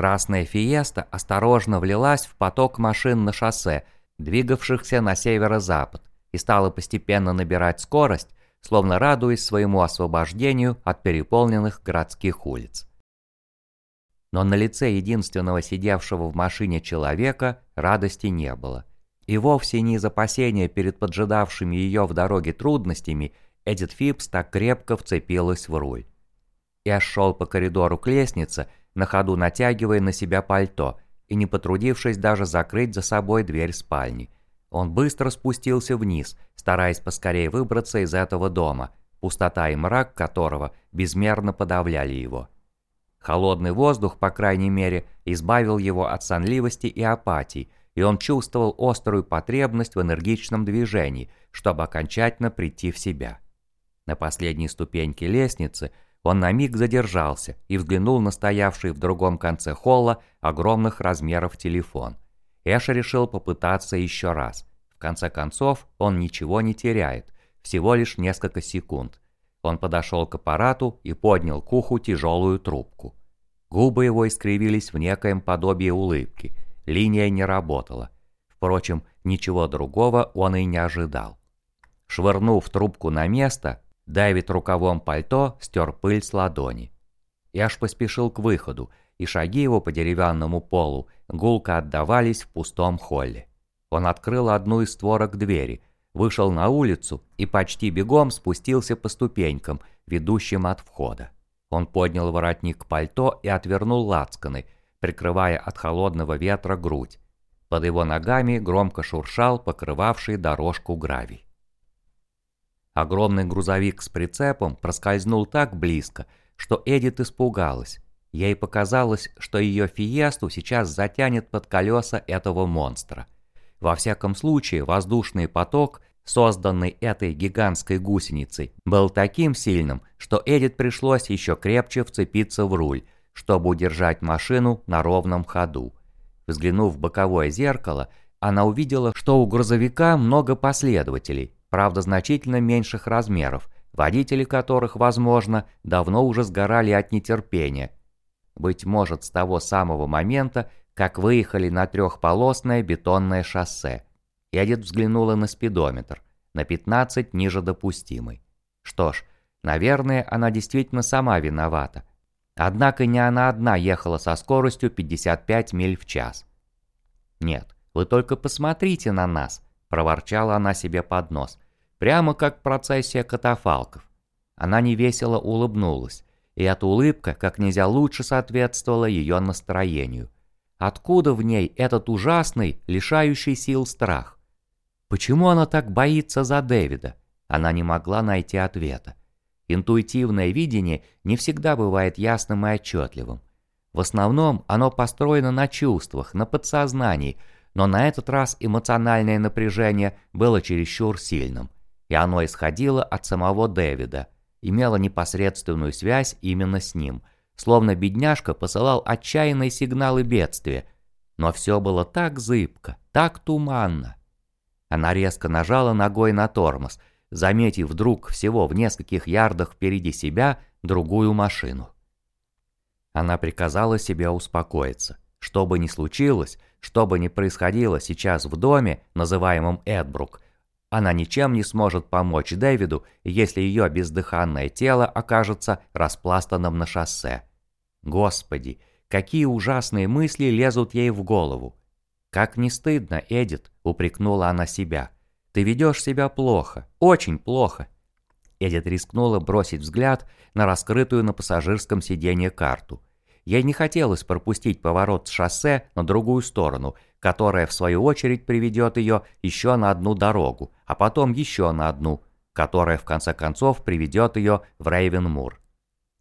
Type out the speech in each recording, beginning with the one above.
Красная «Фиеста» осторожно влилась в поток машин на шоссе, двигавшихся на северо-запад, и стала постепенно набирать скорость, словно радуясь своему освобождению от переполненных городских улиц. Но на лице единственного сидевшего в машине человека радости не было. И вовсе не из опасения перед поджидавшими ее в дороге трудностями Эдит Фипс так крепко вцепилась в руль. Я шел по коридору к лестнице, на ходу натягивая на себя пальто и не потрудившись даже закрыть за собой дверь спальни. Он быстро спустился вниз, стараясь поскорее выбраться из этого дома, пустота и мрак которого безмерно подавляли его. Холодный воздух, по крайней мере, избавил его от сонливости и апатии, и он чувствовал острую потребность в энергичном движении, чтобы окончательно прийти в себя. На последней ступеньке лестницы он на миг задержался и взглянул на стоявший в другом конце холла огромных размеров телефон. Эш решил попытаться еще раз. В конце концов, он ничего не теряет, всего лишь несколько секунд. Он подошел к аппарату и поднял к уху тяжелую трубку. Губы его искривились в некоем подобии улыбки. Линия не работала. Впрочем, ничего другого он и не ожидал. Швырнув трубку на место, Давид рукавом пальто стер пыль с ладони. Яш поспешил к выходу, и шаги его по деревянному полу гулко отдавались в пустом холле. Он открыл одну из створок двери, вышел на улицу и почти бегом спустился по ступенькам, ведущим от входа. Он поднял воротник пальто и отвернул лацканы, прикрывая от холодного ветра грудь. Под его ногами громко шуршал покрывавший дорожку гравий. Огромный грузовик с прицепом проскользнул так близко, что Эдит испугалась. Ей показалось, что ее фиесту сейчас затянет под колеса этого монстра. Во всяком случае, воздушный поток созданный этой гигантской гусеницей, был таким сильным, что Эдит пришлось еще крепче вцепиться в руль, чтобы удержать машину на ровном ходу. Взглянув в боковое зеркало, она увидела, что у грузовика много последователей, правда значительно меньших размеров, водители которых, возможно, давно уже сгорали от нетерпения. Быть может, с того самого момента, как выехали на трехполосное бетонное шоссе – Эдит взглянула на спидометр, на 15 ниже допустимой. Что ж, наверное, она действительно сама виновата. Однако не она одна ехала со скоростью 55 миль в час. «Нет, вы только посмотрите на нас», – проворчала она себе под нос, прямо как процессия катафалков. Она невесело улыбнулась, и эта улыбка как нельзя лучше соответствовала ее настроению. Откуда в ней этот ужасный, лишающий сил страх? Почему она так боится за Дэвида? Она не могла найти ответа. Интуитивное видение не всегда бывает ясным и отчетливым. В основном оно построено на чувствах, на подсознании, но на этот раз эмоциональное напряжение было чересчур сильным, и оно исходило от самого Дэвида, имело непосредственную связь именно с ним, словно бедняжка посылал отчаянные сигналы бедствия, но все было так зыбко, так туманно. Она резко нажала ногой на тормоз, заметив вдруг всего в нескольких ярдах впереди себя другую машину. Она приказала себе успокоиться. Что бы ни случилось, что бы ни происходило сейчас в доме, называемом Эдбрук, она ничем не сможет помочь Дэвиду, если ее бездыханное тело окажется распластанным на шоссе. Господи, какие ужасные мысли лезут ей в голову. «Как не стыдно, Эдит», — упрекнула она себя. «Ты ведешь себя плохо, очень плохо». Эдит рискнула бросить взгляд на раскрытую на пассажирском сиденье карту. Ей не хотелось пропустить поворот с шоссе на другую сторону, которая в свою очередь приведет ее еще на одну дорогу, а потом еще на одну, которая в конце концов приведет ее в Рейвенмур.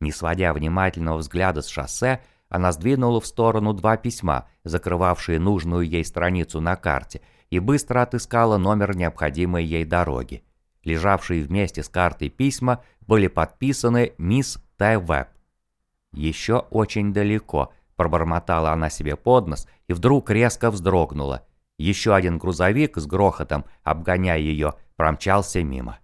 Не сводя внимательного взгляда с шоссе, она сдвинула в сторону два письма, закрывавшие нужную ей страницу на карте, и быстро отыскала номер необходимой ей дороги. Лежавшие вместе с картой письма были подписаны «Мисс Т. Веб». «Еще очень далеко», – пробормотала она себе под нос и вдруг резко вздрогнула. Еще один грузовик с грохотом, обгоняя ее, промчался мимо.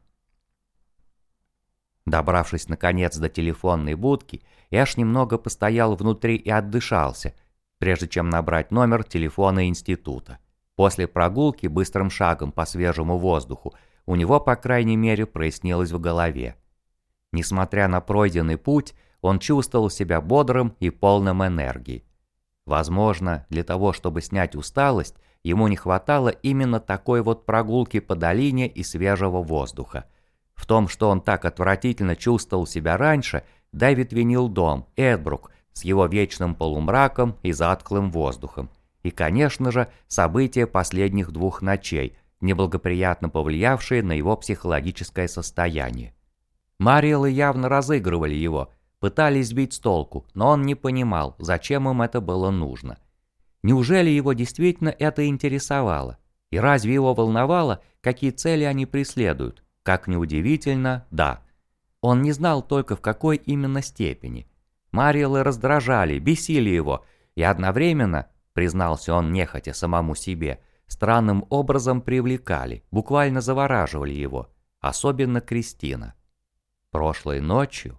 Добравшись наконец до телефонной будки, Эш немного постоял внутри и отдышался. прежде чем набрать номер телефона института. После прогулки быстрым шагом по свежему воздуху у него, по крайней мере, прояснилось в голове. Несмотря на пройденный путь, он чувствовал себя бодрым и полным энергии. Возможно, для того, чтобы снять усталость, ему не хватало именно такой вот прогулки по долине и свежего воздуха. В том, что он так отвратительно чувствовал себя раньше, Дэвид винил дом, Эдбрук, с его вечным полумраком и затклым воздухом. И, конечно же, события последних двух ночей, неблагоприятно повлиявшие на его психологическое состояние. Мариэлы явно разыгрывали его, пытались сбить с толку, но он не понимал, зачем им это было нужно. Неужели его действительно это интересовало? И разве его волновало, какие цели они преследуют? Как неудивительно, да. Он не знал только в какой именно степени. Мариэлы раздражали, бесили его, и одновременно, признался он нехотя самому себе, странным образом привлекали, буквально завораживали его, особенно Кристина. Прошлой ночью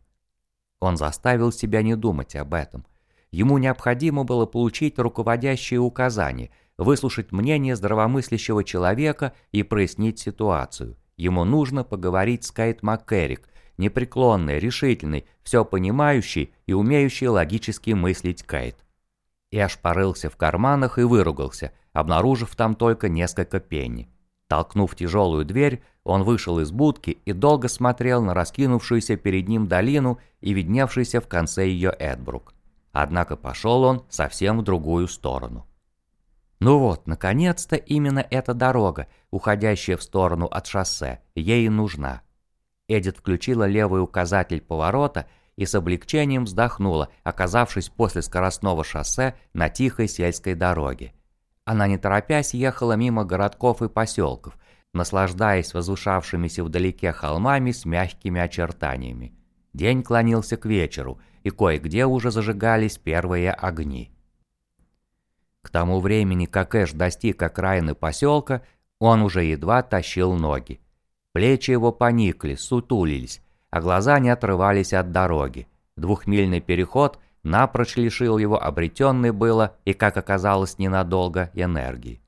он заставил себя не думать об этом. Ему необходимо было получить руководящие указания, выслушать мнение здравомыслящего человека и прояснить ситуацию. Ему нужно поговорить с Кейт МакКеррик, непреклонный, решительный, все понимающий и умеющий логически мыслить Кейт. Эш порылся в карманах и выругался, обнаружив там только несколько пенни. Толкнув тяжелую дверь, он вышел из будки и долго смотрел на раскинувшуюся перед ним долину и видневшийся в конце ее Эдбрук. Однако пошел он совсем в другую сторону. Ну вот, наконец-то именно эта дорога, уходящая в сторону от шоссе, ей нужна. Эдит включила левый указатель поворота и с облегчением вздохнула, оказавшись после скоростного шоссе на тихой сельской дороге. Она не торопясь ехала мимо городков и поселков, наслаждаясь возвышавшимися вдалеке холмами с мягкими очертаниями. День клонился к вечеру, и кое-где уже зажигались первые огни. К тому времени, как Эш достиг окраины поселка, он уже едва тащил ноги. Плечи его поникли, сутулились, а глаза не отрывались от дороги. Двухмильный переход напрочь лишил его обретенной было и, как оказалось, ненадолго энергии.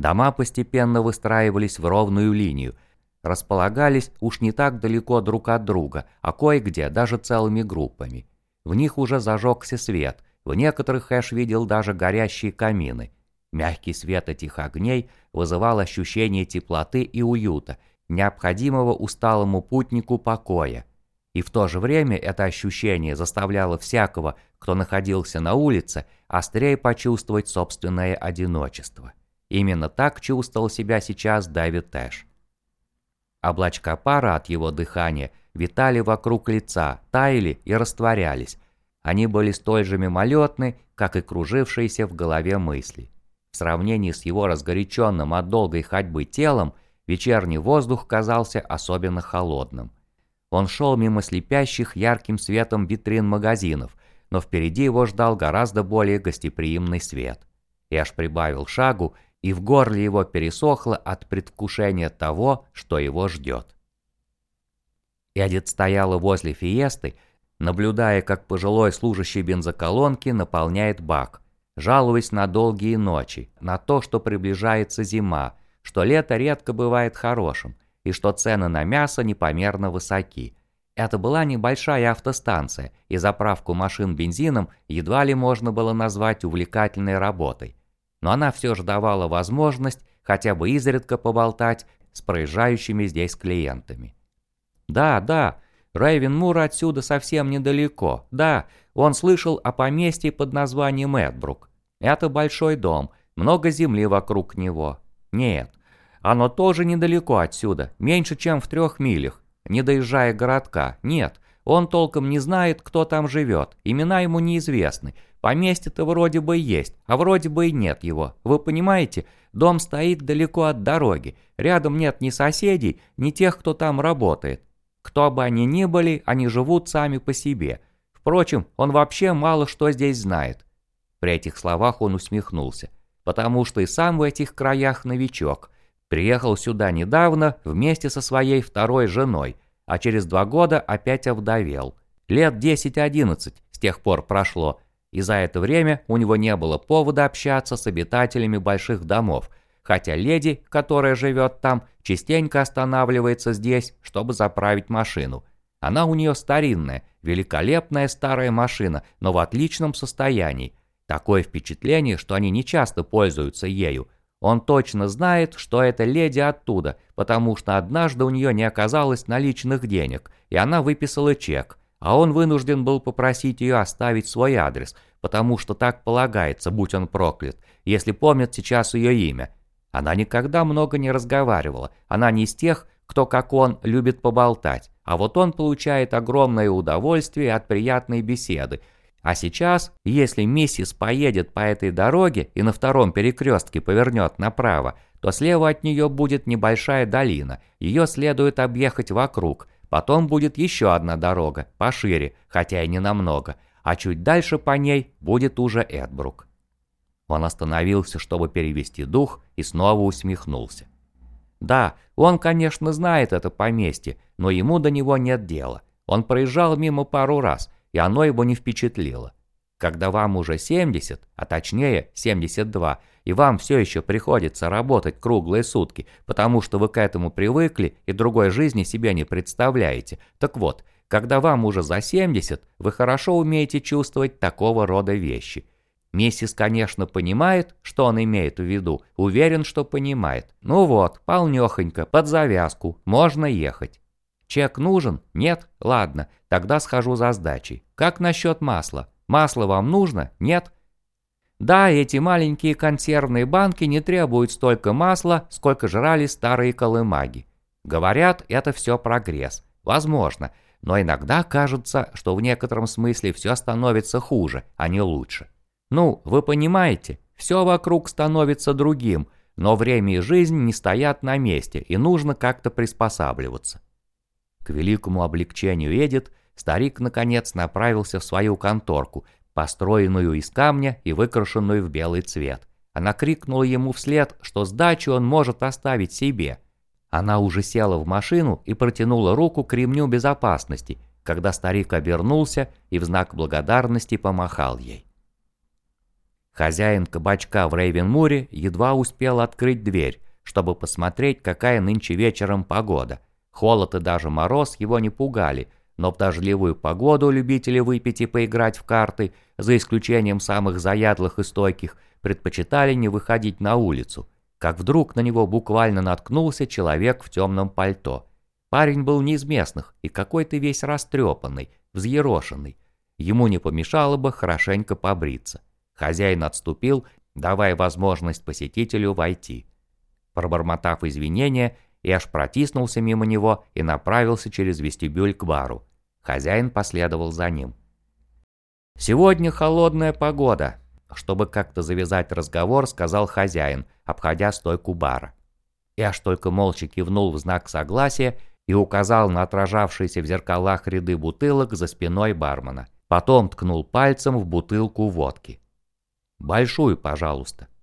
Дома постепенно выстраивались в ровную линию, располагались уж не так далеко друг от друга, а кое-где даже целыми группами. В них уже зажегся свет, в некоторых Эш видел даже горящие камины. Мягкий свет этих огней вызывал ощущение теплоты и уюта, необходимого усталому путнику покоя. И в то же время это ощущение заставляло всякого, кто находился на улице, острее почувствовать собственное одиночество. Именно так чувствовал себя сейчас Дэвид Тэш. Облачка пара от его дыхания витали вокруг лица, таяли и растворялись. Они были столь же мимолетны, как и кружившиеся в голове мысли. В сравнении с его разгоряченным от долгой ходьбы телом, вечерний воздух казался особенно холодным. Он шел мимо слепящих ярким светом витрин магазинов, но впереди его ждал гораздо более гостеприимный свет. Эш прибавил шагу, и в горле его пересохло от предвкушения того, что его ждет. Эдит стояла возле фиесты, наблюдая, как пожилой служащий бензоколонки наполняет бак, жалуясь на долгие ночи, на то, что приближается зима, что лето редко бывает хорошим, и что цены на мясо непомерно высоки. Это была небольшая автостанция, и заправку машин бензином едва ли можно было назвать увлекательной работой. Но она все же давала возможность хотя бы изредка поболтать с проезжающими здесь клиентами. Да, да, Рейвен Мур отсюда совсем недалеко. Да, он слышал о поместье под названием Эдбрук. Это большой дом, много земли вокруг него. Нет, оно тоже недалеко отсюда, меньше, чем в трех милях, не доезжая городка. Нет, он толком не знает, кто там живет, имена ему неизвестны. Поместье-то вроде бы есть, а вроде бы и нет его. Вы понимаете, дом стоит далеко от дороги, рядом нет ни соседей, ни тех, кто там работает. Кто бы они ни были, они живут сами по себе. Впрочем, он вообще мало что здесь знает. При этих словах он усмехнулся, потому что и сам в этих краях новичок – Приехал сюда недавно вместе со своей второй женой, а через два года опять овдовел. Лет 10-11 с тех пор прошло. И за это время у него не было повода общаться с обитателями больших домов, хотя леди, которая живет там, частенько останавливается здесь, чтобы заправить машину. Она у нее старинная, великолепная старая машина, но в отличном состоянии. Такое впечатление, что они не часто пользуются ею. Он точно знает, что это леди оттуда, потому что однажды у нее не оказалось наличных денег, и она выписала чек, а он вынужден был попросить ее оставить свой адрес, потому что так полагается, будь он проклят, если помнит сейчас ее имя. Она никогда много не разговаривала, она не из тех, кто, как он, любит поболтать, а вот он получает огромное удовольствие от приятной беседы. А сейчас, если миссис поедет по этой дороге и на втором перекрестке повернет направо, то слева от нее будет небольшая долина, ее следует объехать вокруг – Потом будет еще одна дорога, пошире, хотя и не намного, а чуть дальше по ней будет уже Эдбрук. Он остановился, чтобы перевести дух, и снова усмехнулся. Да, он, конечно, знает это поместье, но ему до него нет дела. Он проезжал мимо пару раз, и оно его не впечатлило. Когда вам уже 70, а точнее 72, и вам все еще приходится работать круглые сутки, потому что вы к этому привыкли и другой жизни себе не представляете. Так вот, когда вам уже за 70, вы хорошо умеете чувствовать такого рода вещи. Миссис, конечно, понимает, что он имеет в виду, уверен, что понимает. Ну вот, полнехонько, под завязку, можно ехать. Чек нужен? Нет? Ладно, тогда схожу за сдачей. Как насчет масла? Масло вам нужно? Нет? Да, эти маленькие консервные банки не требуют столько масла, сколько жрали старые колымаги. Говорят, это все прогресс. Возможно. Но иногда кажется, что в некотором смысле все становится хуже, а не лучше. Ну, вы понимаете, все вокруг становится другим, но время и жизнь не стоят на месте, и нужно как-то приспосабливаться. К великому облегчению Эдит Старик, наконец, направился в свою конторку, построенную из камня и выкрашенную в белый цвет. Она крикнула ему вслед, что сдачу он может оставить себе. Она уже села в машину и протянула руку к ремню безопасности, когда старик обернулся и в знак благодарности помахал ей. Хозяин кабачка в Рейвенмуре едва успел открыть дверь, чтобы посмотреть, какая нынче вечером погода. Холод и даже мороз его не пугали – но в дождливую погоду любители выпить и поиграть в карты, за исключением самых заядлых и стойких, предпочитали не выходить на улицу, как вдруг на него буквально наткнулся человек в темном пальто. Парень был не из местных и какой-то весь растрепанный, взъерошенный. Ему не помешало бы хорошенько побриться. Хозяин отступил, давая возможность посетителю войти. Пробормотав извинения, Эш протиснулся мимо него и направился через вестибюль к бару. Хозяин последовал за ним. «Сегодня холодная погода», — чтобы как-то завязать разговор, сказал хозяин, обходя стойку бара. Эш только молча кивнул в знак согласия и указал на отражавшиеся в зеркалах ряды бутылок за спиной бармена. Потом ткнул пальцем в бутылку водки. «Большую, пожалуйста».